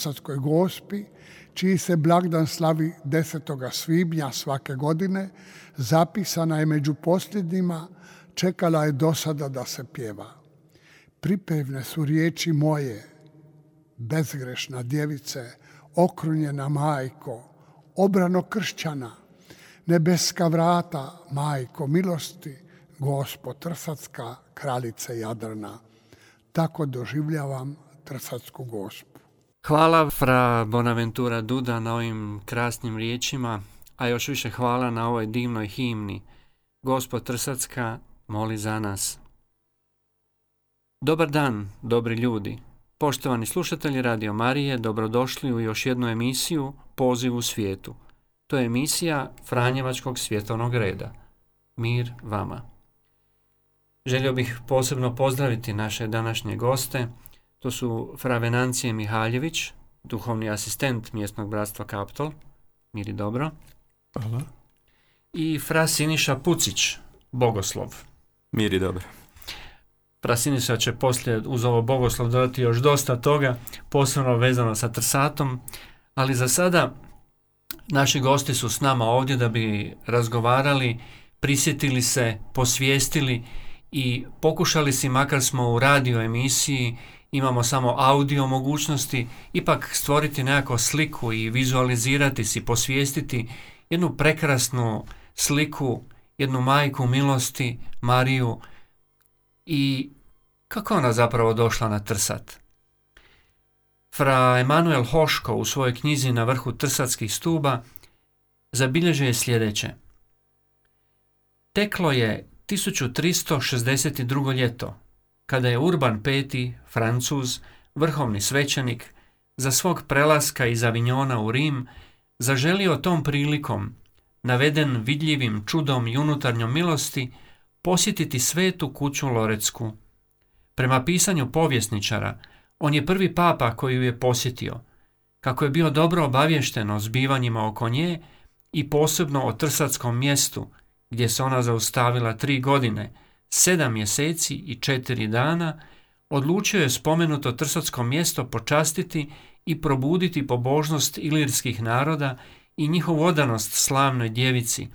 Trsatskoj gospi, čiji se blagdan slavi 10. svibnja svake godine, zapisana je među posljednjima, čekala je do sada da se pjeva. Pripevne su riječi moje, bezgrešna djevice, okrunjena majko, obrano kršćana, nebeska vrata, majko milosti, gospo Trsatska, kraljice Jadrana. Tako doživljavam Trsatsku gospu. Hvala fra Bonaventura Duda na ovim krasnim riječima, a još više hvala na ovoj divnoj himni. Gospod Trsatska moli za nas. Dobar dan, dobri ljudi. Poštovani slušatelji Radio Marije, dobrodošli u još jednu emisiju Poziv u svijetu. To je emisija Franjevačkog svjetovnog reda. Mir vama. Želio bih posebno pozdraviti naše današnje goste. To su Fra Venancije Mihaljević, duhovni asistent mjesnog bratstva Kaptol. Mir i dobro. Hvala. I Fra Siniša Pucić, bogoslov. Mir i dobro. Prasinisa će poslije uz ovo bogoslov dodati još dosta toga, posebno vezano sa trsatom, ali za sada naši gosti su s nama ovdje da bi razgovarali, prisjetili se, posvijestili i pokušali si, makar smo u radio emisiji, imamo samo audio mogućnosti, ipak stvoriti nekako sliku i vizualizirati si, posvijestiti jednu prekrasnu sliku, jednu majku milosti, Mariju, i kako ona zapravo došla na Trsat? Fra Emanuel Hoško u svojoj knjizi na vrhu Trsatskih stuba zabilježuje sljedeće. Teklo je 1362. ljeto, kada je Urban V, Francuz, vrhovni svećenik, za svog prelaska iz Avignona u Rim, zaželio tom prilikom, naveden vidljivim čudom i unutarnjom milosti, posjetiti svetu kuću Lorecku. Prema pisanju povjesničara, on je prvi papa koji ju je posjetio. Kako je bio dobro obavješten o zbivanjima oko nje i posebno o Trsatskom mjestu, gdje se ona zaustavila tri godine, sedam mjeseci i četiri dana, odlučio je spomenuto Trsatsko mjesto počastiti i probuditi pobožnost ilirskih naroda i njihovu odanost slavnoj djevici,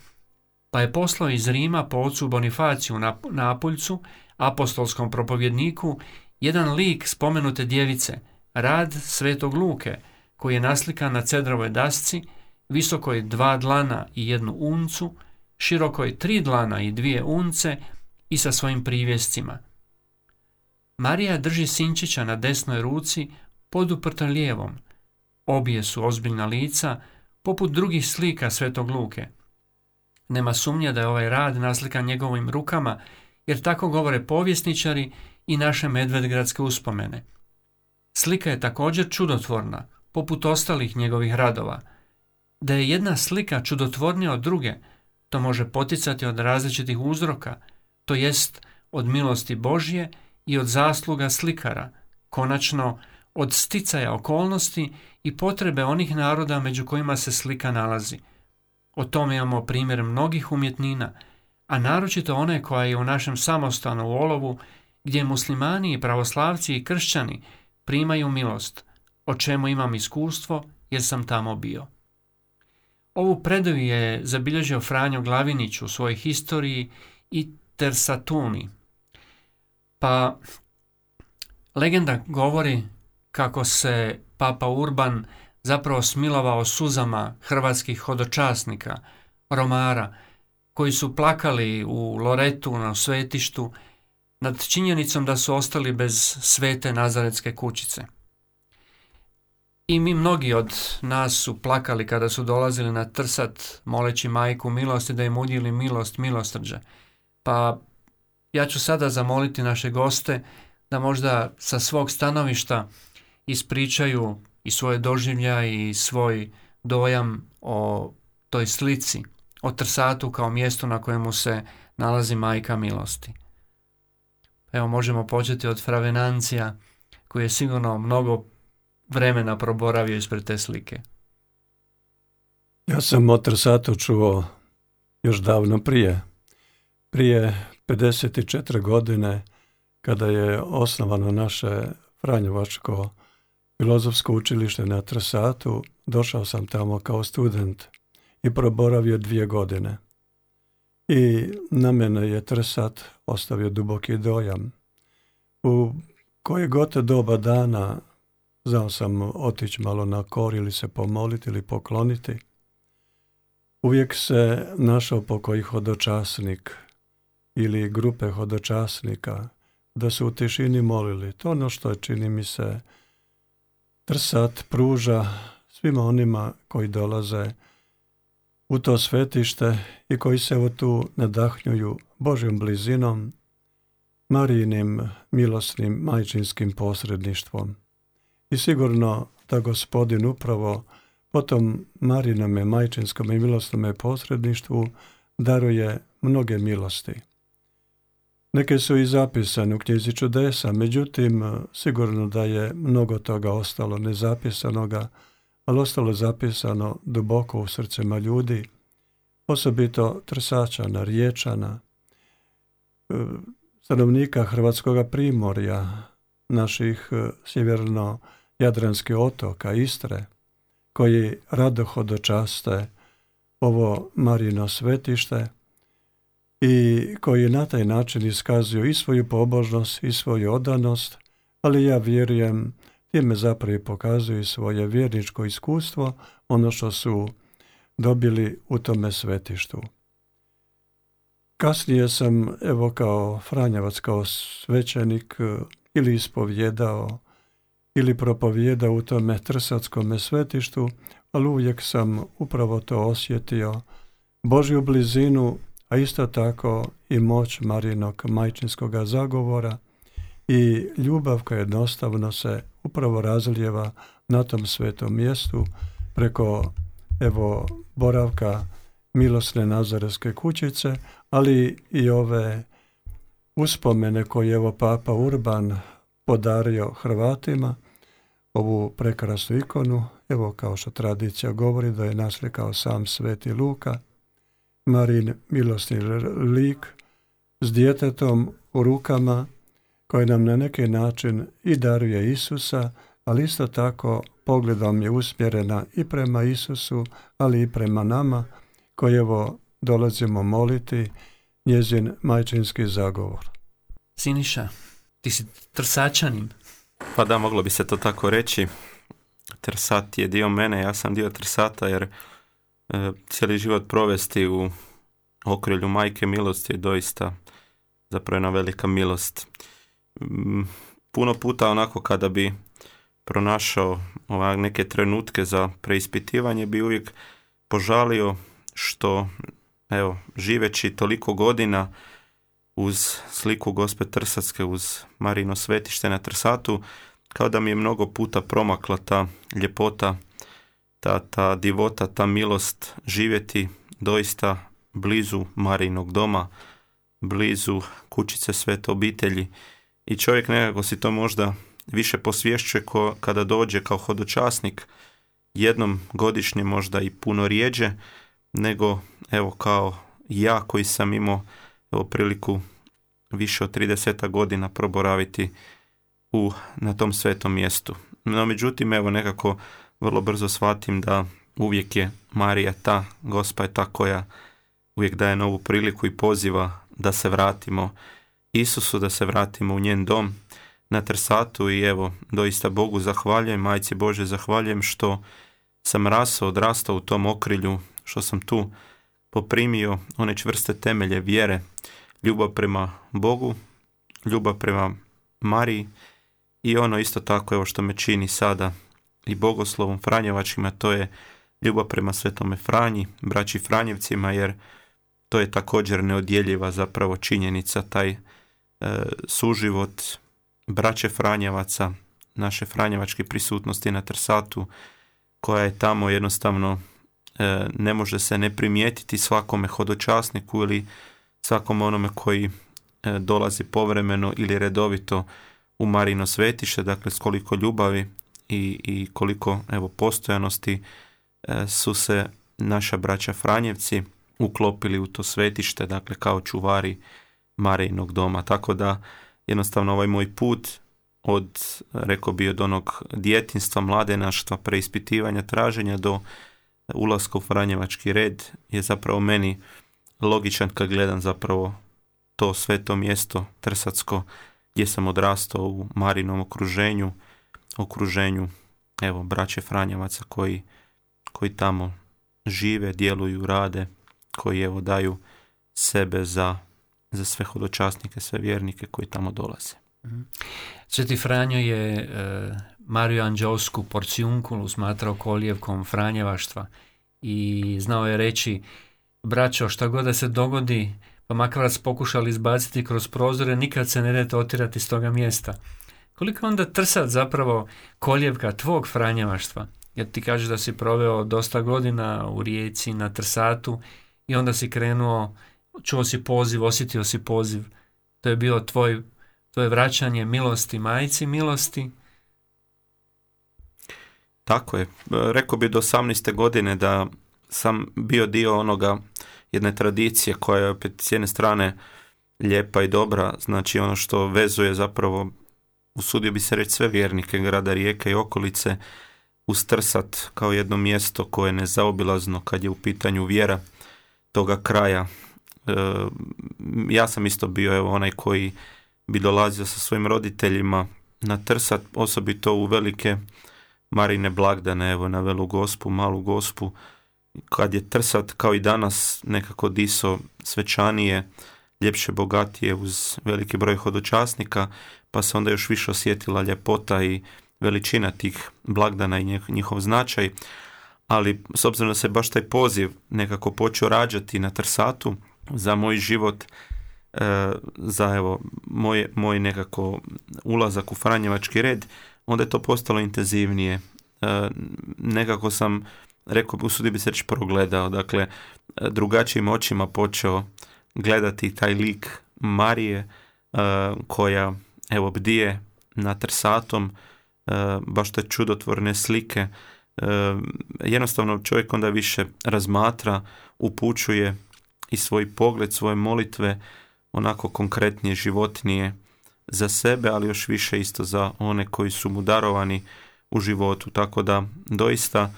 pa je poslao iz Rima po ocu Bonifaciju na Napoljcu, apostolskom propovjedniku, jedan lik spomenute djevice, rad svetog Luke, koji je naslikan na cedrovoj dasci, visokoj dva dlana i jednu uncu, širokoj tri dlana i dvije unce i sa svojim privjescima. Marija drži sinčića na desnoj ruci, poduprta lijevom. Obje su ozbiljna lica, poput drugih slika svetog Luke. Nema sumnja da je ovaj rad naslikan njegovim rukama, jer tako govore povjesničari i naše medvedgradske uspomene. Slika je također čudotvorna, poput ostalih njegovih radova. Da je jedna slika čudotvornija od druge, to može poticati od različitih uzroka, to jest od milosti Božje i od zasluga slikara, konačno od sticaja okolnosti i potrebe onih naroda među kojima se slika nalazi – o tome imamo primjer mnogih umjetnina, a naročito one koja je u našem samostanu u Olovu, gdje muslimani i pravoslavci i kršćani primaju milost, o čemu imam iskustvo jer sam tamo bio. Ovu predaju je zabilježio Franjo Glavinić u svojoj historiji i Tersatuni. Pa legenda govori kako se Papa Urban zapravo smilovao suzama hrvatskih hodočasnika, romara, koji su plakali u Loretu na svetištu nad činjenicom da su ostali bez svete nazaretske kućice. I mi mnogi od nas su plakali kada su dolazili na trsat moleći majku milosti da im udjeli milost milostrđe. Pa ja ću sada zamoliti naše goste da možda sa svog stanovišta ispričaju i svoje doživlja i svoj dojam o toj slici, o Trsatu kao mjestu na kojemu se nalazi majka milosti. Evo možemo početi od Fravenancija koji je sigurno mnogo vremena proboravio ispred te slike. Ja sam o Trsatu čuo još davno prije. Prije 54 godine kada je osnovano naše Franjevačko filozofsko učilište na Trsatu, došao sam tamo kao student i proboravio dvije godine. I na mene je Trsat ostavio duboki dojam. U koje god doba dana znao sam otići malo na kor ili se pomoliti ili pokloniti. Uvijek se našao pokoji hodočasnik ili grupe hodočasnika da su u tišini molili. To ono što čini mi se trsat pruža svima onima koji dolaze u to svetište i koji se evo tu nadahnjuju Božjom blizinom, Marijinim milosnim majčinskim posredništvom. I sigurno da gospodin upravo po tom Marinome majčinskom i milostnome posredništvu daruje mnoge milosti. Neke su i zapisane u knjizi čudesa, međutim, sigurno da je mnogo toga ostalo nezapisanoga, ali ostalo zapisano duboko u srcima ljudi, osobito trsačana, riječana, e, stanovnika Hrvatskog primorja, naših e, sjeverno-jadranskih otoka, Istre, koji rado hodočaste ovo Marino svetište, i koji na taj način iskazuju i svoju pobožnost i svoju odanost, ali ja vjerujem time zapravo pokazuju svoje vjerničko iskustvo, ono što su dobili u tome svetištu. Kasnije sam, evo kao Franjevac, kao svećenik, ili ispovjedao, ili propovjedao u tome trsatskom svetištu, ali uvijek sam upravo to osjetio, Božju blizinu a isto tako i moć Marinog majčinskog zagovora i ljubav koja jednostavno se upravo razlijeva na tom svetom mjestu preko evo boravka milosne nazarevske kućice, ali i ove uspomene koje evo Papa Urban podario Hrvatima, ovu prekrasnu ikonu, evo kao što tradicija govori da je naslikao sam sveti Luka, Marin milostni lik s djetetom u rukama koji nam na neki način i daruje Isusa, ali isto tako pogledom je usmjerena i prema Isusu, ali i prema nama koji evo dolazimo moliti njezin majčinski zagovor. Siniša, ti si trsačanin. Pa da, moglo bi se to tako reći. Trsat je dio mene, ja sam dio trsata jer cijeli život provesti u okrilju majke milosti je doista zapravo jedna velika milost. Mm, puno puta onako kada bi pronašao ova neke trenutke za preispitivanje bi uvijek požalio što evo živeći toliko godina uz sliku gospe Trsatske uz Marino svetište na Trsatu kao da mi je mnogo puta promakla ta ljepota ta, ta divota, ta milost živjeti doista blizu Marinog doma, blizu kućice svete obitelji i čovjek nekako si to možda više posvješćuje ko, kada dođe kao hodočasnik jednom godišnje možda i puno rijeđe nego evo kao ja koji sam imao evo priliku više od 30 godina proboraviti u, na tom svetom mjestu. No međutim evo nekako vrlo brzo shvatim da uvijek je Marija ta, gospa je ta koja uvijek daje novu priliku i poziva da se vratimo Isusu, da se vratimo u njen dom na Trsatu i evo, doista Bogu zahvaljujem, Majci Bože zahvaljujem što sam rasao, odrastao u tom okrilju, što sam tu poprimio one čvrste temelje vjere, ljubav prema Bogu, ljubav prema Mariji i ono isto tako evo što me čini sada i bogoslovom Franjevačima, to je ljubav prema svetome Franji, braći Franjevcima, jer to je također neodjeljiva zapravo činjenica, taj e, suživot braće Franjevaca, naše Franjevačke prisutnosti na Trsatu, koja je tamo jednostavno e, ne može se ne primijetiti svakome hodočasniku ili svakom onome koji e, dolazi povremeno ili redovito u Marino svetište, dakle s koliko ljubavi i, i koliko evo postojanosti e, su se naša braća Franjevci uklopili u to svetište, dakle kao čuvari Marijinog doma. Tako da jednostavno ovaj moj put od, rekao bi, od onog djetinstva, mladenaštva, preispitivanja, traženja do ulaska u Franjevački red je zapravo meni logičan kad gledam zapravo to sveto mjesto Trsatsko gdje sam odrastao u Marinom okruženju, okruženju evo braće Franjevaca koji, koji tamo žive, djeluju, rade, koji evo daju sebe za, za sve hodočasnike, sve vjernike koji tamo dolaze. Mhm. Sveti Franjo je e, Mariju Anđelsku porcijunkulu smatrao kolijevkom Franjevaštva i znao je reći braćo šta god da se dogodi pa makar vas pokušali izbaciti kroz prozore nikad se ne dete otirati s toga mjesta. Koliko onda trsat zapravo koljevka tvog Franjevaštva? Jer ti kažeš da si proveo dosta godina u Rijeci na Trsatu i onda si krenuo, čuo si poziv, osjetio si poziv. To je bilo tvoj, tvoje vraćanje milosti majci milosti. Tako je. Rekao bi do 18. godine da sam bio dio onoga jedne tradicije koja je opet s jedne strane lijepa i dobra, znači ono što vezuje zapravo, usudio bi se reći sve vjernike grada Rijeke i okolice, ustrsat kao jedno mjesto koje je nezaobilazno kad je u pitanju vjera toga kraja. E, ja sam isto bio evo, onaj koji bi dolazio sa svojim roditeljima na Trsat, osobito u velike Marine blagdane, evo na Velu Gospu, Malu Gospu, kad je Trsat kao i danas nekako diso svečanije, ljepše, bogatije uz veliki broj hodočasnika, pa se onda još više osjetila ljepota i veličina tih blagdana i njihov značaj, ali s obzirom da se baš taj poziv nekako počeo rađati na Trsatu za moj život, e, za evo moj, moj nekako ulazak u Franjevački red, onda je to postalo intenzivnije. E, nekako sam, rekao usudio bi se reći, progledao, dakle, drugačijim očima počeo gledati taj lik Marije e, koja evo bdije nad Trsatom, E, baš te čudotvorne slike. E, jednostavno čovjek onda više razmatra, upućuje i svoj pogled, svoje molitve onako konkretnije, životnije za sebe, ali još više isto za one koji su mu darovani u životu. Tako da doista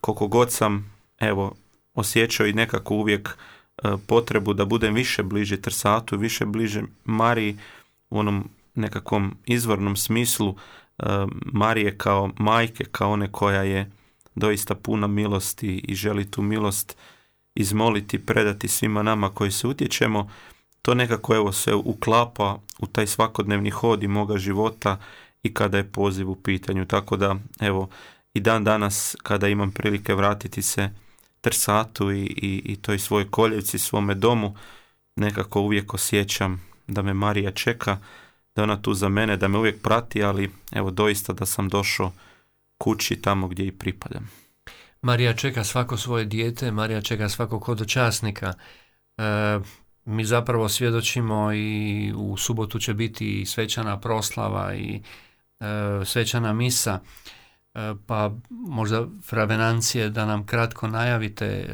koliko god sam evo osjećao i nekako uvijek potrebu da budem više bliže Trsatu, više bliže Mariji u onom nekakvom izvornom smislu E, Marije kao majke, kao one koja je doista puna milosti i želi tu milost izmoliti, predati svima nama koji se utječemo, to nekako evo se uklapa u taj svakodnevni hod i moga života i kada je poziv u pitanju. Tako da evo i dan danas kada imam prilike vratiti se Trsatu i, i, i toj svojoj koljevci, svome domu, nekako uvijek osjećam da me Marija čeka da ona tu za mene, da me uvijek prati, ali evo doista da sam došao kući tamo gdje i pripadam. Marija čeka svako svoje dijete, Marija čeka svakog hodočasnika. E, mi zapravo svjedočimo i u subotu će biti i svečana proslava i e, svečana misa, pa možda fravenancije da nam kratko najavite e,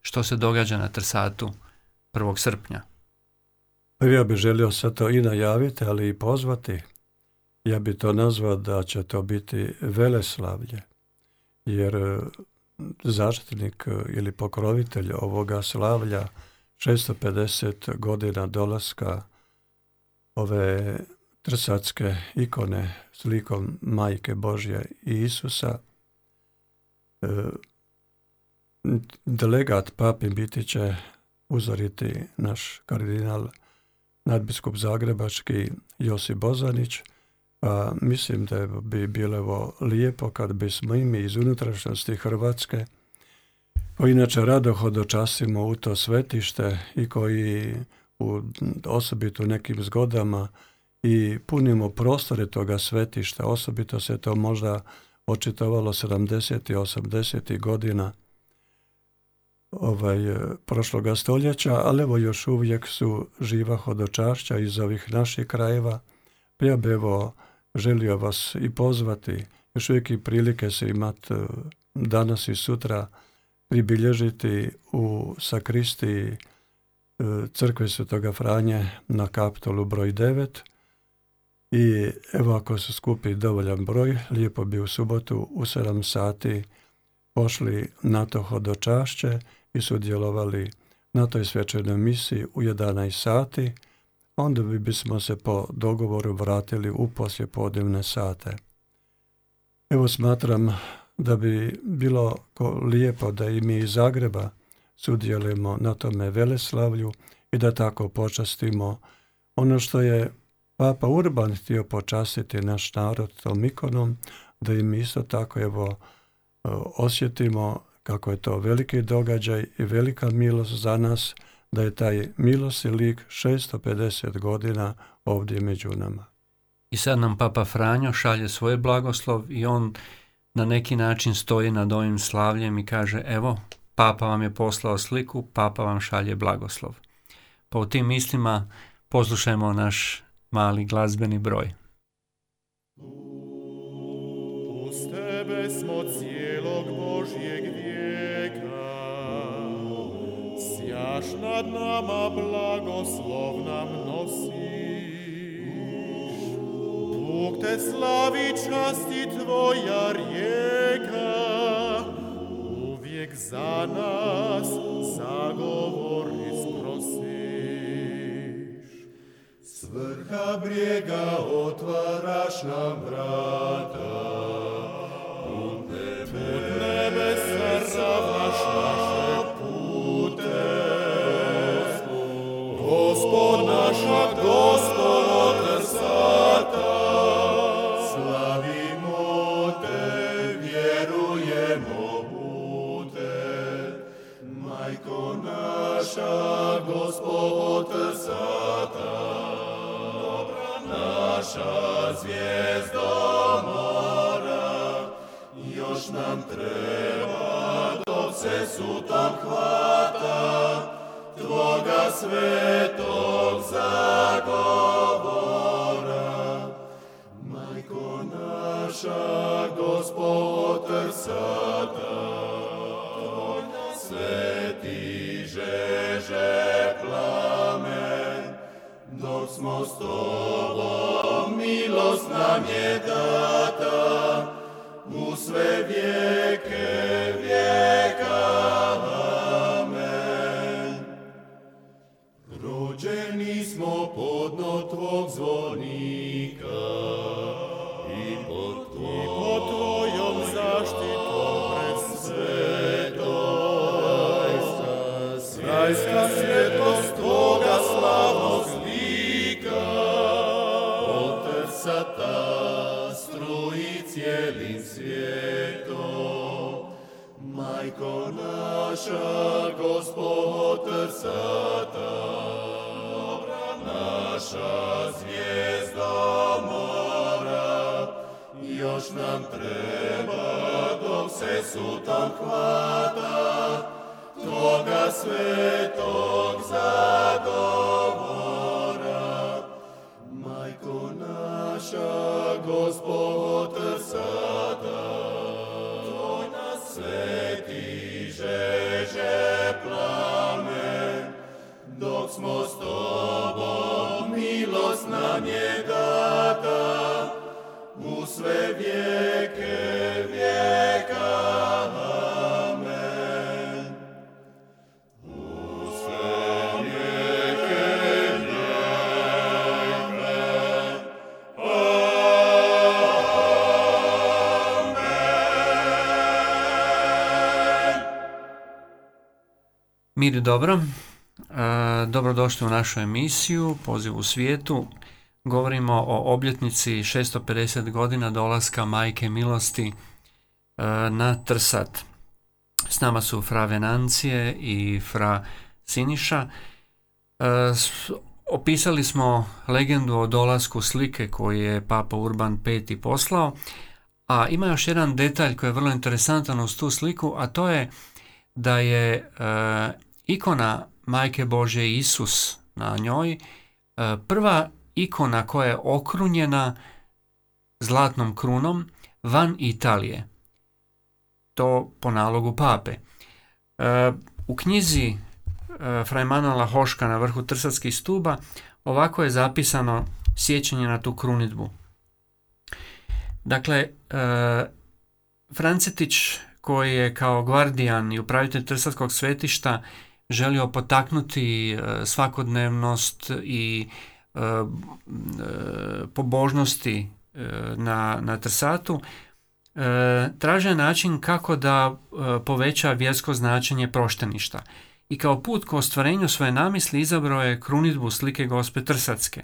što se događa na Trsatu 1. srpnja. Ja bih želio sad to i najaviti, ali i pozvati. Ja bi to nazvao da će to biti veleslavlje, jer e, zaštitnik e, ili pokrovitelj ovoga slavlja 650 godina dolaska ove trsatske ikone s likom Majke Božje i Isusa. E, delegat papi biti će uzoriti naš kardinal nadbiskup Zagrebački Josip Bozanić, a mislim da bi bilo lijepo kad bismo i mi iz unutrašnjosti Hrvatske, koji inače rado hodočasimo u to svetište i koji u osobito nekim zgodama i punimo prostore toga svetišta, osobito se to možda očitovalo 70. i 80. godina ovaj, e, prošloga stoljeća, ali evo još uvijek su živa hodočašća iz ovih naših krajeva. Ja bi evo želio vas i pozvati, još uvijek i prilike se imat e, danas i sutra pribilježiti u sakristi e, crkve Svetoga Franje na kapitolu broj 9. I evo ako se skupi dovoljan broj, lijepo bi u subotu u 7 sati pošli na to hodočašće i sudjelovali na toj svečanoj misiji u 11 sati, onda bi bismo se po dogovoru vratili u poslijepodnevne sate. Evo smatram da bi bilo lijepo da i mi iz Zagreba sudjelujemo na tome veleslavlju i da tako počastimo ono što je Papa Urban htio počastiti naš narod tom ikonom, da im isto tako evo e, osjetimo kako je to veliki događaj i velika milost za nas, da je taj milost i lik 650 godina ovdje među nama. I sad nam Papa Franjo šalje svoj blagoslov i on na neki način stoji nad ovim slavljem i kaže evo, Papa vam je poslao sliku, Papa vam šalje blagoslov. Pa u tim mislima poslušajmo naš mali glazbeni broj. Uz tebe smo cijelog Božjeg vijeka, sjaš nad nama blagoslov nam nosiš. Bog te slavi časti tvoja rijeka, uvijek za nas zagovori vrha brijega otvaraš nam vrata. Put nebesa ravnaš naše naša zvijezdo mora, još nam treba dok se sutom hvata, Tvoga svetog zagovora. Majko naša, gospod sata, sveti žeže plamen, dok smo s tobom, milost nam je data, u sve vijeke vijeka. Amen. Rođeni smo podno tvog zvonika i pod, tvojom zaštitom pred svetom. Rajska Mir dobro, e, dobrodošli u našu emisiju Poziv u svijetu. Govorimo o obljetnici 650 godina dolaska Majke Milosti e, na Trsat. S nama su Fra Venancije i Fra Siniša. E, opisali smo legendu o dolasku slike koju je Papa Urban V poslao, a ima još jedan detalj koji je vrlo interesantan uz tu sliku, a to je da je ikona Majke Bože Isus na njoj, e, prva ikona koja je okrunjena zlatnom krunom van Italije. To po nalogu pape. E, u knjizi e, Fra Emanuela Hoška na vrhu Trsatskih stuba ovako je zapisano sjećanje na tu krunitbu. Dakle, Francetić koji je kao gvardijan i upravitelj Trsatskog svetišta želio potaknuti e, svakodnevnost i e, pobožnosti na, na Trsatu, traže način kako da poveća vjersko značenje prošteništa. I kao put k ostvarenju svoje namisli izabrao je krunitbu slike gospe Trsatske.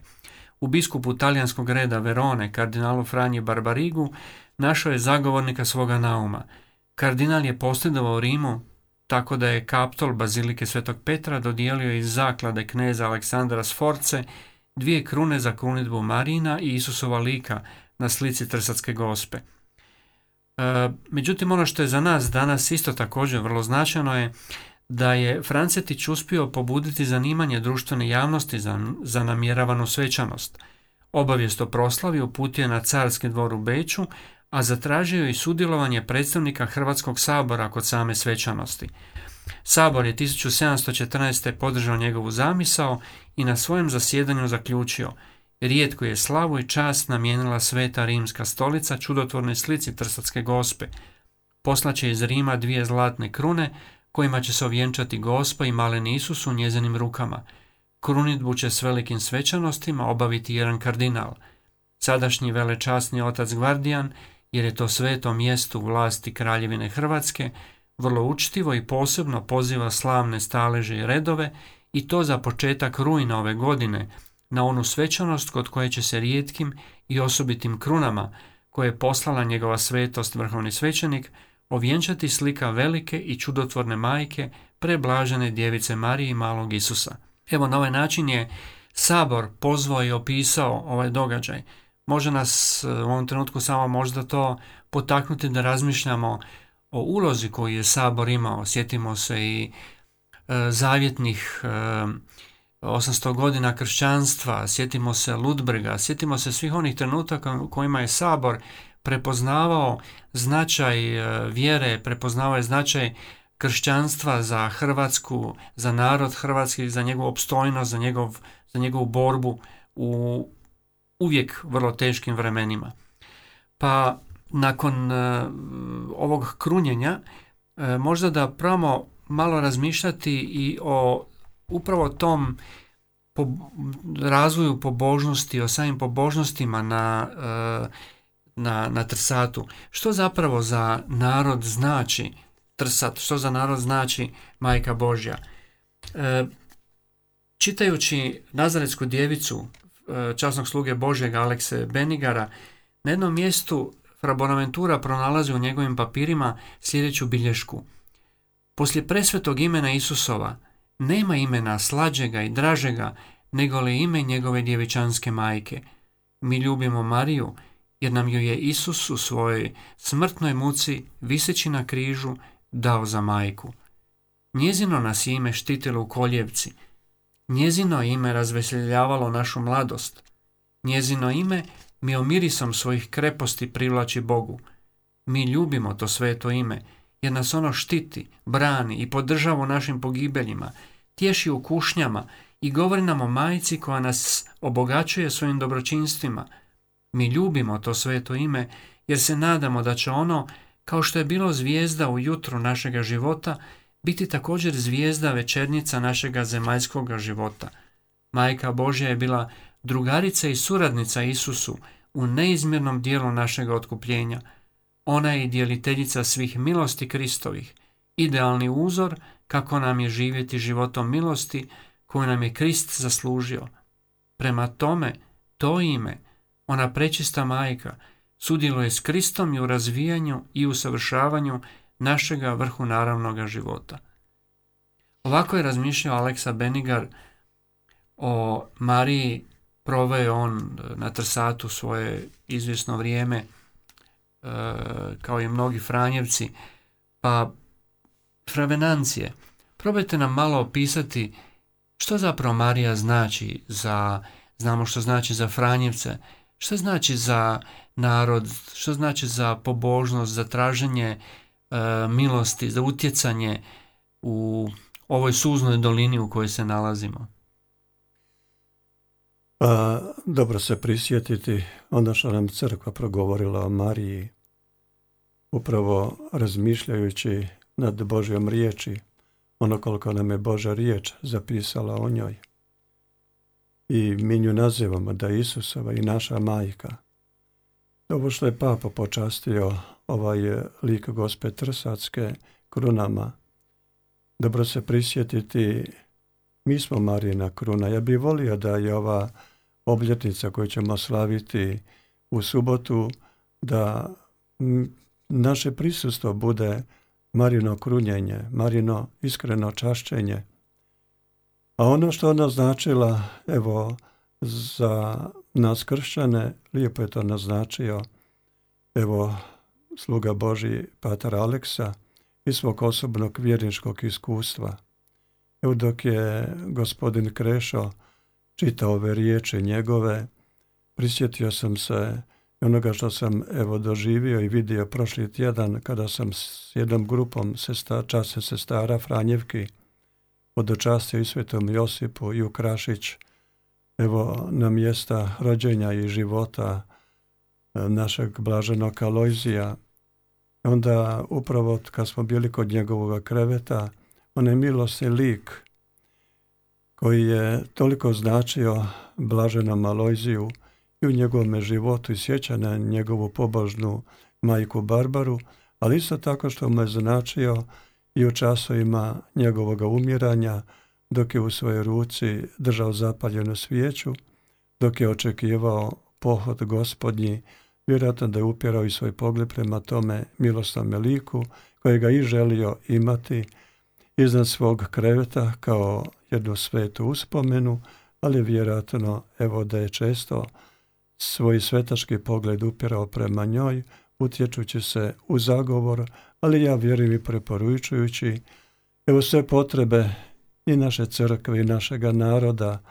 U biskupu talijanskog reda Verone, kardinalu Franji Barbarigu, našao je zagovornika svoga nauma. Kardinal je posljedovao Rimu, tako da je kaptol Bazilike Svetog Petra dodijelio iz zaklade kneza Aleksandra Sforce dvije krune za krunitbu Marina i Isusova lika na slici Trsatske gospe. E, međutim, ono što je za nas danas isto također vrlo značajno je da je Francetić uspio pobuditi zanimanje društvene javnosti za, za namjeravanu svećanost. Obavijest o proslavi uputio na carski dvor u Beću, a zatražio i sudjelovanje predstavnika Hrvatskog sabora kod same svećanosti. Sabor je 1714. podržao njegovu zamisao i na svojem zasjedanju zaključio Rijetko je slavu i čast namijenila sveta rimska stolica čudotvornoj slici Trsatske gospe. Poslaće iz Rima dvije zlatne krune, kojima će se ovjenčati gospa i malen Isus u njezinim rukama. Krunitbu će s velikim svećanostima obaviti jedan kardinal. Sadašnji velečasni otac Gvardijan, jer je to sveto mjesto vlasti Kraljevine Hrvatske, vrlo učtivo i posebno poziva slavne staleže i redove i to za početak rujna ove godine, na onu svečanost kod koje će se rijetkim i osobitim krunama, koje je poslala njegova svetost vrhovni svećenik, ovjenčati slika velike i čudotvorne majke, preblažene djevice Marije i malog Isusa. Evo na ovaj način je Sabor pozvao i opisao ovaj događaj. Može nas e, u ovom trenutku samo možda to potaknuti da razmišljamo o ulozi koju je Sabor imao. Sjetimo se i e, zavjetnih e, 800 godina kršćanstva, sjetimo se Ludbrga, sjetimo se svih onih trenutaka kojima je Sabor prepoznavao značaj e, vjere, prepoznavao je značaj kršćanstva za Hrvatsku, za narod hrvatski, za njegovu opstojnost, za, njegov, za njegovu borbu u uvijek vrlo teškim vremenima. Pa nakon e, ovog krunjenja e, možda da probamo malo razmišljati i o upravo tom po, razvoju pobožnosti, o samim pobožnostima na na, na trsatu. Što zapravo za narod znači trsat? Što za narod znači majka Božja? E, čitajući Nazaretsku djevicu e, časnog sluge Božjeg Alekse Benigara, na jednom mjestu Fra Bonaventura pronalazi u njegovim papirima sljedeću bilješku. Poslije presvetog imena Isusova nema imena slađega i dražega nego li ime njegove djevičanske majke. Mi ljubimo Mariju jer nam ju je Isus u svojoj smrtnoj muci, viseći na križu, dao za majku. Njezino nas ime štitilo u koljevci, njezino ime razveseljavalo našu mladost, njezino ime mi omirisom svojih kreposti privlači Bogu. Mi ljubimo to sveto ime, jer nas ono štiti, brani i podržava u našim pogibeljima, tješi u kušnjama i govori nam o majci koja nas obogaćuje svojim dobročinstvima, mi ljubimo to sveto ime jer se nadamo da će ono, kao što je bilo zvijezda u jutru našega života, biti također zvijezda večernjica našega zemaljskoga života. Majka Božja je bila drugarica i suradnica Isusu u neizmjernom dijelu našega otkupljenja. Ona je dijeliteljica svih milosti Kristovih, idealni uzor kako nam je živjeti životom milosti koju nam je Krist zaslužio. Prema tome, to ime ona prečista majka sudjeluje s Kristom i u razvijanju i usavršavanju našega vrhu naravnoga života. Ovako je razmišljao Aleksa Benigar o Mariji, proveo on na trsatu svoje izvjesno vrijeme, e, kao i mnogi Franjevci, pa Fravenancije, probajte nam malo opisati što zapravo Marija znači za, znamo što znači za Franjevce, što znači za narod, što znači za pobožnost, za traženje e, milosti, za utjecanje u ovoj suznoj dolini u kojoj se nalazimo? Pa dobro se prisjetiti ono što nam crkva progovorila o Mariji, upravo razmišljajući nad Božjom riječi, ono koliko nam je Božja riječ zapisala o njoj. I mi nju nazivamo da Isusova i naša majka. Ovo što je papa počastio ovaj lik gospe Trsatske krunama, dobro se prisjetiti, mi smo Marina kruna. Ja bih volio da je ova obljetnica koju ćemo slaviti u subotu, da naše prisustvo bude Marino krunjenje, Marino iskreno čašćenje. A ono što ona značila, evo, za nas kršćane, lijepo je to naznačio, evo, sluga Boži Patar Aleksa, iz svog osobnog vjerničkog iskustva. Evo dok je gospodin Krešo čitao ove riječi njegove, prisjetio sam se onoga što sam evo doživio i vidio prošli tjedan kada sam s jednom grupom sesta, časne sestara Franjevki odočastio i svetom Josipu i Ukrašić evo na mjesta rođenja i života e, našeg blaženog Alojzija. Onda upravo kad smo bili kod njegovog kreveta, on je milosni lik koji je toliko značio blaženom Alojziju i u njegovom životu i sjeća na njegovu pobožnu majku Barbaru, ali isto tako što mu je značio i u časovima njegovog umiranja, dok je u svojoj ruci držao zapaljenu svijeću, dok je očekivao pohod gospodnji, vjerojatno da je upjerao i svoj pogled prema tome milostnome liku, kojega i želio imati iznad svog kreveta kao jednu svetu uspomenu, ali vjerojatno evo da je često svoj svetački pogled upirao prema njoj, utječući se u zagovor, ali ja vjerujem i preporučujući evo sve potrebe i naše crkve i našega naroda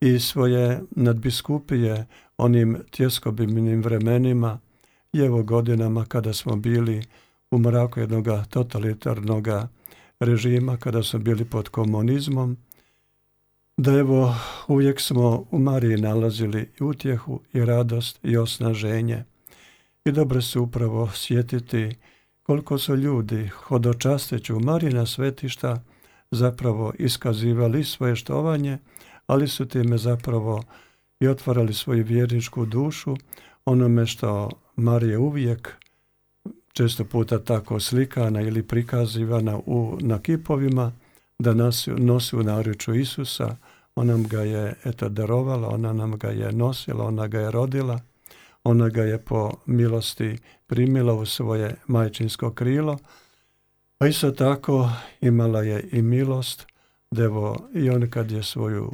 i svoje nadbiskupije onim tjeskobimnim vremenima i evo godinama kada smo bili u mraku jednog totalitarnog režima, kada smo bili pod komunizmom, da evo uvijek smo u Mariji nalazili i utjehu i radost i osnaženje. I dobro se upravo sjetiti koliko su ljudi hodočasteću Marina svetišta zapravo iskazivali svoje štovanje, ali su time zapravo i otvarali svoju vjerničku dušu onome što Marija uvijek često puta tako slikana ili prikazivana u, na kipovima, da nosi, nosi u naruču Isusa, ona nam ga je eto darovala, ona nam ga je nosila, ona ga je rodila, ona ga je po milosti primila u svoje majčinsko krilo, a isto tako imala je i milost da evo i on kad je svoju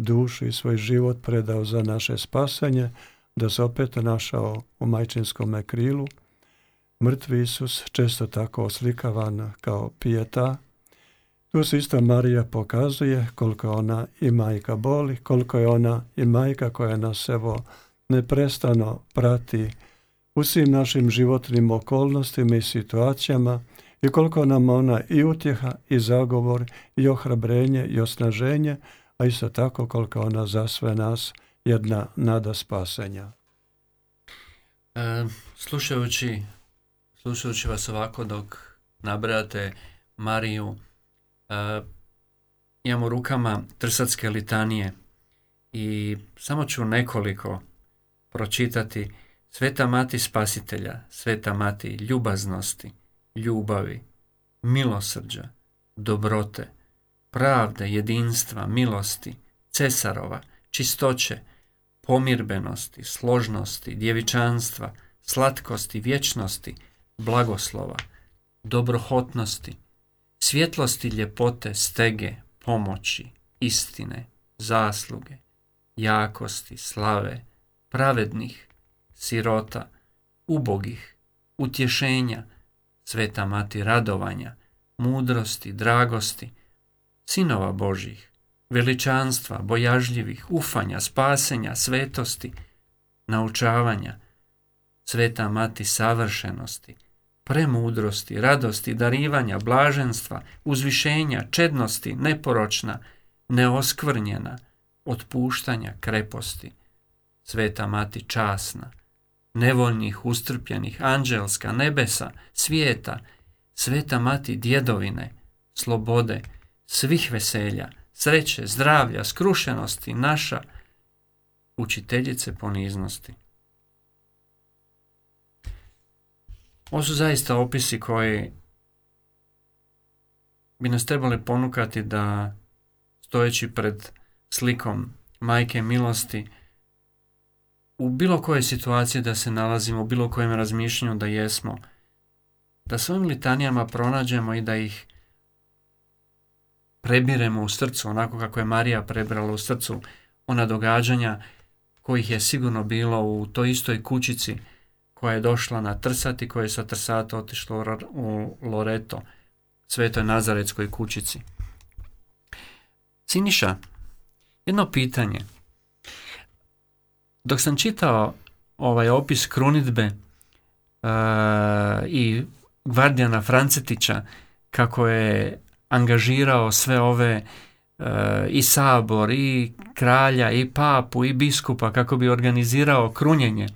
dušu i svoj život predao za naše spasanje, da se opet našao u majčinskom krilu. Mrtvi Isus, često tako oslikavan kao pijeta, tu se isto Marija pokazuje koliko ona i majka boli, koliko je ona i majka koja nas evo neprestano prati u svim našim životnim okolnostima i situacijama i koliko nam ona i utjeha i zagovor i ohrabrenje i osnaženje, a isto tako koliko ona za sve nas jedna nada spasenja. E, slušajući, slušajući vas ovako dok nabrate Mariju, e, imamo rukama trsatske litanije i samo ću nekoliko pročitati Sveta mati spasitelja, sveta mati ljubaznosti, ljubavi, milosrđa, dobrote, pravde, jedinstva, milosti, cesarova, čistoće, pomirbenosti, složnosti, djevičanstva, slatkosti, vječnosti, blagoslova, dobrohotnosti, svjetlosti, ljepote, stege, pomoći, istine, zasluge, jakosti, slave, pravednih, sirota, ubogih, utješenja, sveta mati radovanja, mudrosti, dragosti, sinova Božih, veličanstva, bojažljivih, ufanja, spasenja, svetosti, naučavanja, sveta mati savršenosti, premudrosti, radosti, darivanja, blaženstva, uzvišenja, čednosti, neporočna, neoskvrnjena, otpuštanja, kreposti, sveta mati časna, nevoljnih, ustrpljenih, anđelska, nebesa, svijeta, sveta mati djedovine, slobode, svih veselja, sreće, zdravlja, skrušenosti, naša učiteljice poniznosti. Ovo su zaista opisi koji bi nas trebali ponukati da stojeći pred slikom majke milosti u bilo kojoj situaciji da se nalazimo, u bilo kojem razmišljanju da jesmo, da s ovim litanijama pronađemo i da ih prebiremo u srcu, onako kako je Marija prebrala u srcu ona događanja kojih je sigurno bilo u toj istoj kućici koja je došla na Trsat i koja je sa Trsata otišla u Loreto, svetoj Nazaretskoj kućici. Siniša, jedno pitanje. Dok sam čitao ovaj opis krunitbe uh, i Gvardijana Francetića kako je angažirao sve ove uh, i sabor i kralja i papu i biskupa kako bi organizirao krunjenje.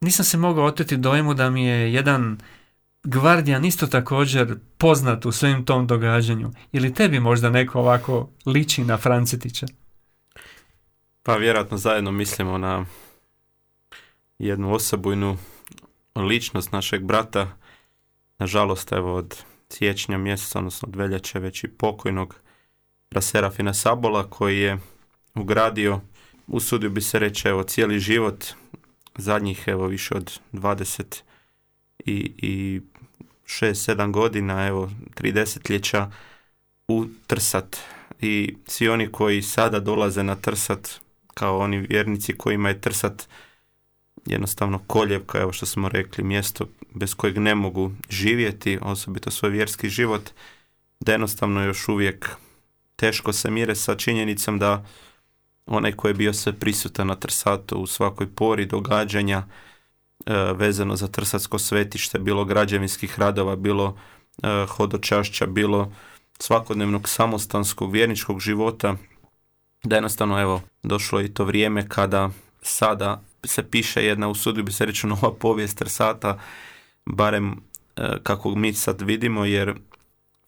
Nisam se mogao oteti dojmu da mi je jedan Gvardijan isto također poznat u svim tom događanju. Ili tebi možda neko ovako liči na Francetića? Pa vjerojatno zajedno mislimo na jednu osobujnu ličnost našeg brata. Nažalost, evo od siječnja mjeseca, odnosno od veljače već i pokojnog Raserafina Sabola koji je ugradio, usudio bi se reći, evo cijeli život zadnjih evo više od 20 i, i 6-7 godina, evo tri desetljeća u Trsat i svi oni koji sada dolaze na Trsat kao oni vjernici kojima je Trsat jednostavno koljevka, evo što smo rekli, mjesto bez kojeg ne mogu živjeti, osobito svoj vjerski život, da jednostavno još uvijek teško se mire sa činjenicom da onaj koji je bio sve prisutan na Trsatu u svakoj pori događanja e, vezano za Trsatsko svetište, bilo građevinskih radova, bilo e, hodočašća, bilo svakodnevnog samostanskog vjerničkog života, da jednostavno evo došlo i to vrijeme kada sada se piše jedna, usudio bi se reći, nova povijest Trsata, barem e, kako mi sad vidimo, jer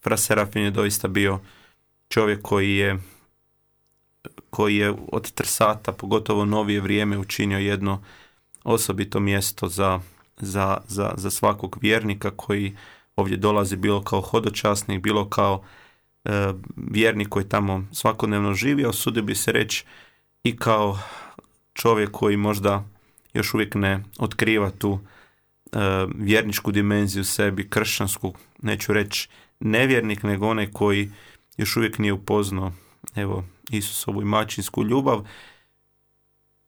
Fra Serafin je doista bio čovjek koji je koji je od Trsata, pogotovo novije vrijeme, učinio jedno osobito mjesto za, za, za, za svakog vjernika koji ovdje dolazi bilo kao hodočasnik, bilo kao e, vjernik koji tamo svakodnevno živi, osudio bi se reći i kao čovjek koji možda još uvijek ne otkriva tu e, vjerničku dimenziju sebi, kršćansku, neću reći nevjernik, nego onaj koji još uvijek nije upoznao evo, Isusovu i mačinsku ljubav,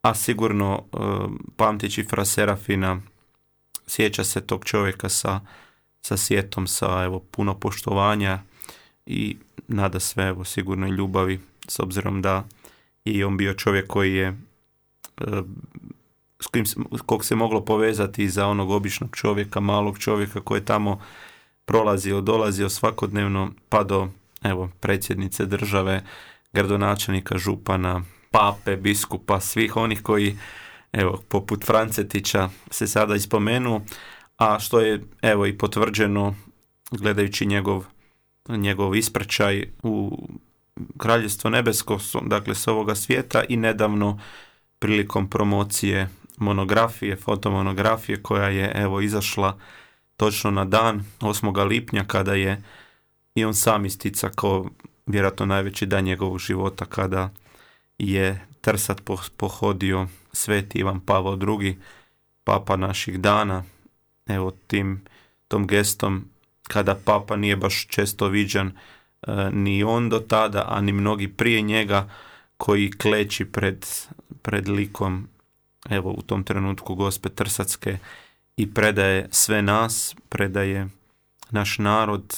a sigurno e, pamtići fra Serafina sjeća se tog čovjeka sa, sa sjetom, sa evo, puno poštovanja i nada sve evo, sigurno ljubavi, s obzirom da i on bio čovjek koji je s kojim kog se moglo povezati za onog običnog čovjeka, malog čovjeka koji je tamo prolazio, dolazio svakodnevno pa do evo predsjednice države, gradonačelnika, župana, pape, biskupa, svih onih koji evo poput Francetića se sada ispomenu, a što je evo i potvrđeno gledajući njegov njegov ispraćaj u Kraljevstvo nebesko, dakle s ovoga svijeta i nedavno prilikom promocije monografije, fotomonografije koja je evo izašla točno na dan 8. lipnja kada je i on sam istica kao vjerojatno najveći dan njegovog života kada je Trsat pohodio sveti Ivan Pavao II, papa naših dana, evo tim tom gestom kada papa nije baš često viđan e, ni on do tada, a ni mnogi prije njega koji kleči pred, pred likom evo u tom trenutku gospe Trsatske i predaje sve nas, predaje naš narod,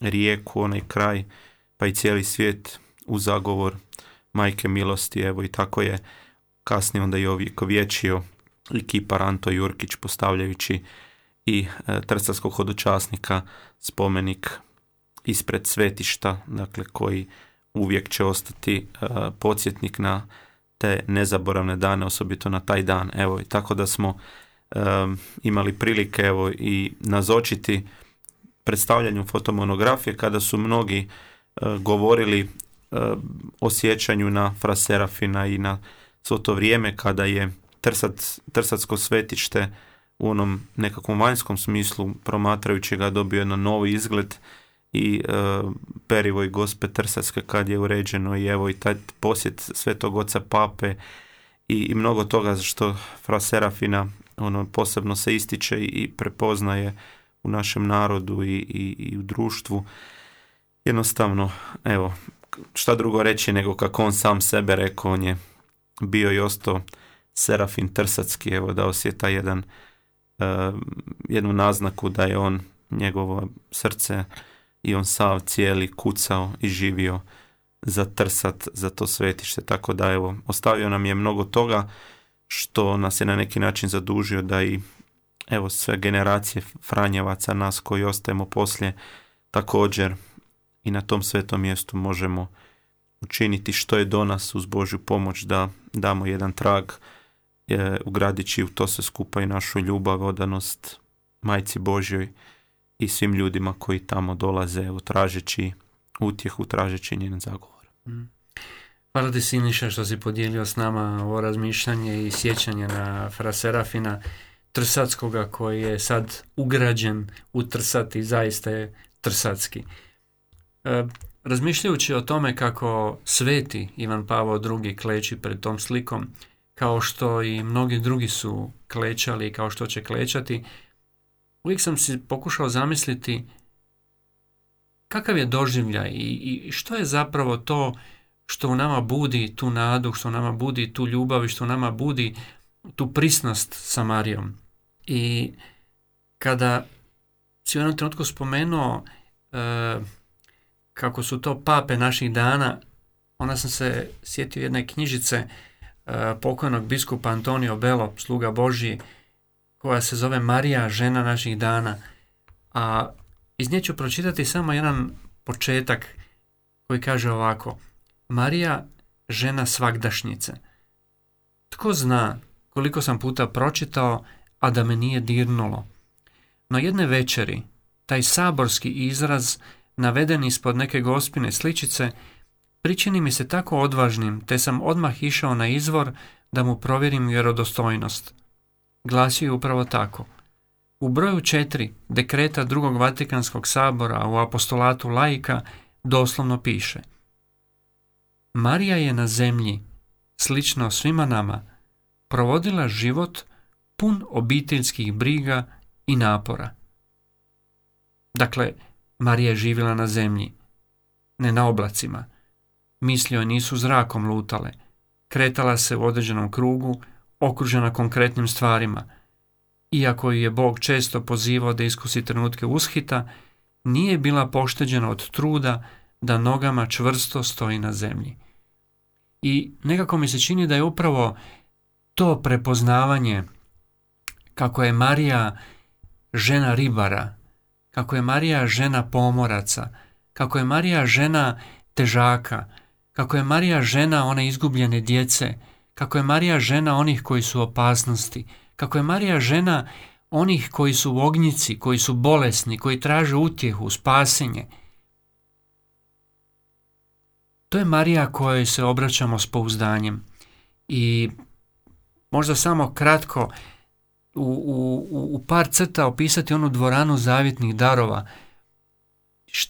rijeku, onaj kraj, pa i cijeli svijet u zagovor majke milosti, evo i tako je kasnije onda i vječio i kipar Anto Jurkić postavljajući i e, trstarskog hodočasnika spomenik ispred svetišta, dakle koji uvijek će ostati e, podsjetnik na te nezaboravne dane, osobito na taj dan. Evo, tako da smo e, imali prilike evo i nazočiti predstavljanju fotomonografije kada su mnogi govorili o sjećanju na Fra Serafina i na svo to vrijeme kada je Trsac, Trsatsko svetište u onom nekakvom vanjskom smislu promatrajući ga dobio jedan novi izgled i e, i gospe Trsatske kad je uređeno i evo i taj posjet svetog oca pape i, i mnogo toga što Fra Serafina ono posebno se ističe i prepoznaje u našem narodu i, i, i u društvu. Jednostavno evo šta drugo reći nego kako on sam sebe rekao on je bio i ostao Serafin Trsatski evo dao si taj jedan E, jednu naznaku da je on njegovo srce i on sav cijeli kucao i živio za trsat, za to svetište. Tako da evo, ostavio nam je mnogo toga što nas je na neki način zadužio da i evo sve generacije Franjevaca, nas koji ostajemo poslije, također i na tom svetom mjestu možemo učiniti što je do nas uz Božju pomoć da damo jedan trag je ugradići u to sve skupa i našu ljubav, odanost majci Božjoj i svim ljudima koji tamo dolaze u tražeći utjehu, tražeći njen zagovor. Mm. Hvala ti Siniša što si podijelio s nama ovo razmišljanje i sjećanje na Serafina Trsatskoga koji je sad ugrađen u Trsat i zaista je Trsatski. E, razmišljajući o tome kako sveti Ivan Pavao II kleči pred tom slikom, kao što i mnogi drugi su klečali, kao što će klečati, uvijek sam si pokušao zamisliti kakav je doživljaj i, i što je zapravo to što u nama budi tu nadu, što u nama budi tu ljubav i što u nama budi tu prisnost sa Marijom. I kada si u jednom trenutku spomenuo e, kako su to pape naših dana, onda sam se sjetio jedne knjižice E, pokojnog biskupa Antonio Belo, sluga Božji, koja se zove Marija, žena naših dana. A iz nje ću pročitati samo jedan početak koji kaže ovako. Marija, žena svagdašnjice. Tko zna koliko sam puta pročitao, a da me nije dirnulo. No jedne večeri, taj saborski izraz, naveden ispod neke gospine sličice, Pričini mi se tako odvažnim, te sam odmah išao na izvor da mu provjerim vjerodostojnost. Glasi je upravo tako. U broju četiri dekreta drugog Vatikanskog sabora u apostolatu laika doslovno piše Marija je na zemlji, slično svima nama, provodila život pun obiteljskih briga i napora. Dakle, Marija je živjela na zemlji, ne na oblacima, Mislio nisu zrakom lutale. Kretala se u određenom krugu, okružena konkretnim stvarima. Iako je Bog često pozivao da iskusi trenutke ushita, nije bila pošteđena od truda da nogama čvrsto stoji na zemlji. I nekako mi se čini da je upravo to prepoznavanje kako je Marija žena ribara, kako je Marija žena pomoraca, kako je Marija žena težaka, kako je Marija žena one izgubljene djece, kako je Marija žena onih koji su opasnosti, kako je Marija žena onih koji su u ognjici, koji su bolesni, koji traže utjehu, spasenje. To je Marija kojoj se obraćamo s pouzdanjem. I možda samo kratko u, u, u par crta opisati onu dvoranu zavjetnih darova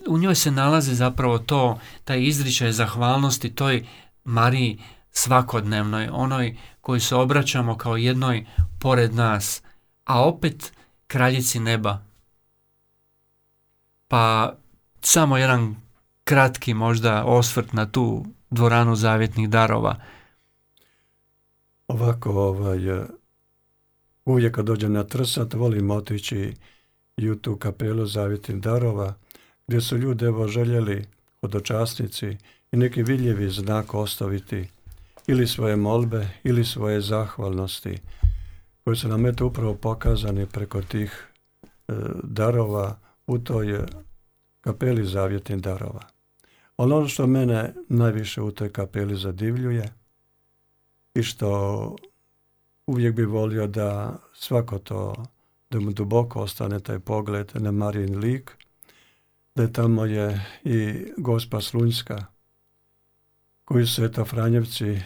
u njoj se nalazi zapravo to, taj izričaj zahvalnosti toj Mariji svakodnevnoj, onoj koji se obraćamo kao jednoj pored nas, a opet kraljici neba. Pa samo jedan kratki možda osvrt na tu dvoranu zavjetnih darova. Ovako, ovaj, uvijek kad dođem na trsat, volim otići i u tu kapelu zavjetnih darova, gdje su ljudi evo željeli hodočasnici i neki vidljivi znak ostaviti ili svoje molbe ili svoje zahvalnosti koji su nam eto upravo pokazani preko tih e, darova u toj kapeli zavjetnih darova. Ali ono što mene najviše u toj kapeli zadivljuje i što uvijek bi volio da svako to, da mu duboko ostane taj pogled na Marijin lik, da tamo je i gospa Slunjska, koju su eto Franjevci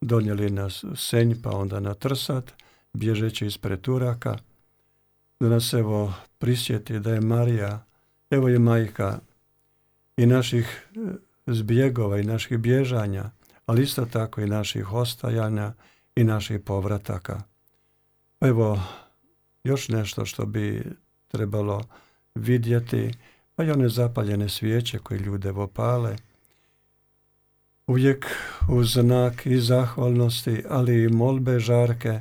donijeli na Senj, pa onda na Trsat, bježeći ispred Turaka, da nas evo prisjeti da je Marija, evo je majka i naših e, zbjegova i naših bježanja, ali isto tako i naših ostajanja i naših povrataka. Evo, još nešto što bi trebalo vidjeti, pa i one zapaljene svijeće koje ljude vopale, uvijek u znak i zahvalnosti, ali i molbe žarke,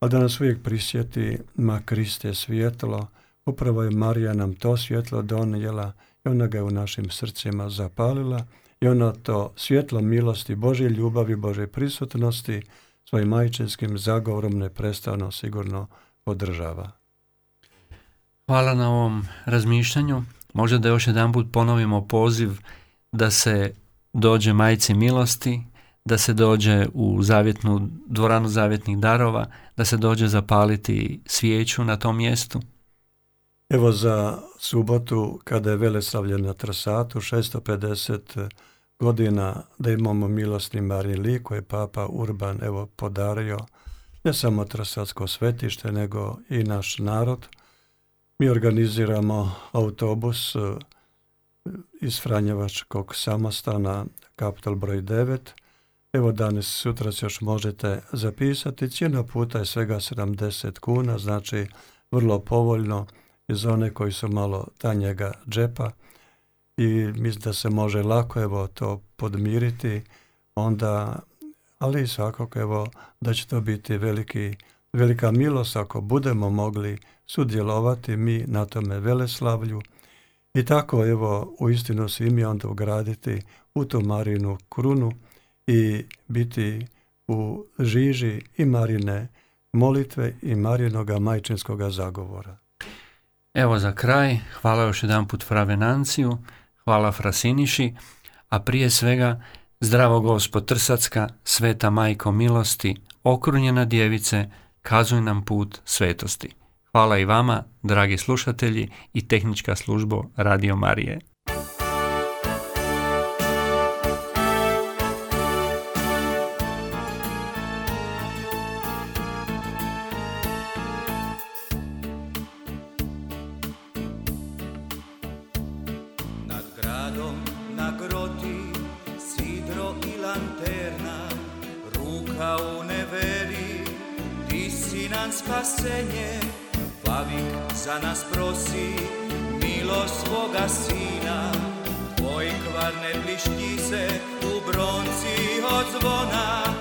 a da nas uvijek prisjeti, ma Kriste svjetlo, upravo je Marija nam to svjetlo donijela i ona ga je u našim srcima zapalila i ona to svjetlo milosti, Božje ljubavi, Božje prisutnosti svojim majčinskim zagovorom neprestano sigurno podržava. Hvala na ovom razmišljanju. Možda da još jedan put ponovimo poziv da se dođe majci milosti, da se dođe u zavjetnu dvoranu zavjetnih darova, da se dođe zapaliti svijeću na tom mjestu. Evo za subotu kada je Veleslavlje na Trsatu 650 godina da imamo milostni Marin lik koji je Papa Urban evo podario ne samo Trsatsko svetište nego i naš narod. Mi organiziramo autobus iz Franjevačkog samostana kapital broj 9. Evo danas sutra se još možete zapisati. Cijena puta je svega 70 kuna, znači vrlo povoljno i za one koji su malo tanjega džepa i mislim da se može lako evo to podmiriti onda ali svakako evo da će to biti veliki, velika milost ako budemo mogli sudjelovati mi na tome veleslavlju i tako evo u istinu mi onda ugraditi u tu Marinu krunu i biti u žiži i Marine molitve i Marinoga majčinskoga zagovora. Evo za kraj, hvala još jedan put Fra Venanciju, hvala Frasiniši, a prije svega zdravo gospod Trsacka, sveta majko milosti, okrunjena djevice, kazuj nam put svetosti. Hvala i vama, dragi slušatelji i tehnička službo Radio Marije. Nad gradom na groti sidro i lanterna Ruka u neveri, ti si nam spasenje Plavik za nas prosi, milo svoga sina. Tvoj kvar ne blišti se u bronci od zvona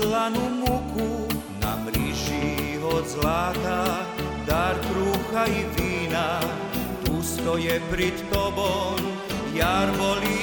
poslanú muku na ríši od zlata, dar kruha i vina, pusto je pred tobom, jar voli